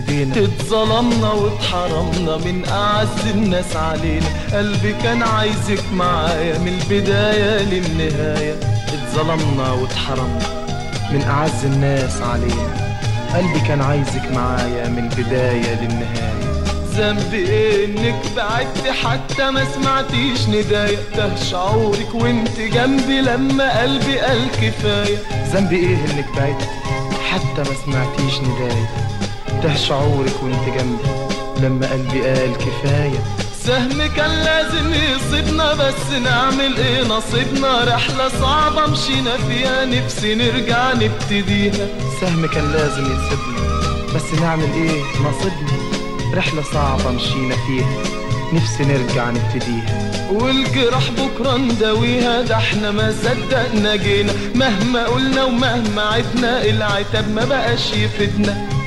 ايدينا اتظلمنا واتحرمنا من أعز الناس علينا. قلبي كان عايزك معايا من البداية للنهاية. اتظلمنا واتحرمنا من أعز الناس علينا. قلبي كان عايزك معايا من البداية للنهاية. ذنبي إيه إنك بعدت حتى ما سمعتيش ندايا ده شعورك وانت جنبي لما قلبي قال كفاية. ذنبي إيه إنك بعدت حتى ما سمعتيش نداية؟ ده شعورك وانت جنبي. لما قلبي قال كفاية. سهم كان لازم يصيبنا بس نعمل إيه؟ نصيبنا رحلة صعبة مشينا فيها نفسي نرجع نبتديها. سهم كان لازم يصيبنا بس نعمل إيه؟ نصيبنا. رحلة صعبة مشينا فيها نفسي نرجع نبتديها. والجراح بكرة نداويها ده إحنا ما صدقنا جينا. مهما قلنا ومهما عدنا العتاب ما بقاش يفيدنا.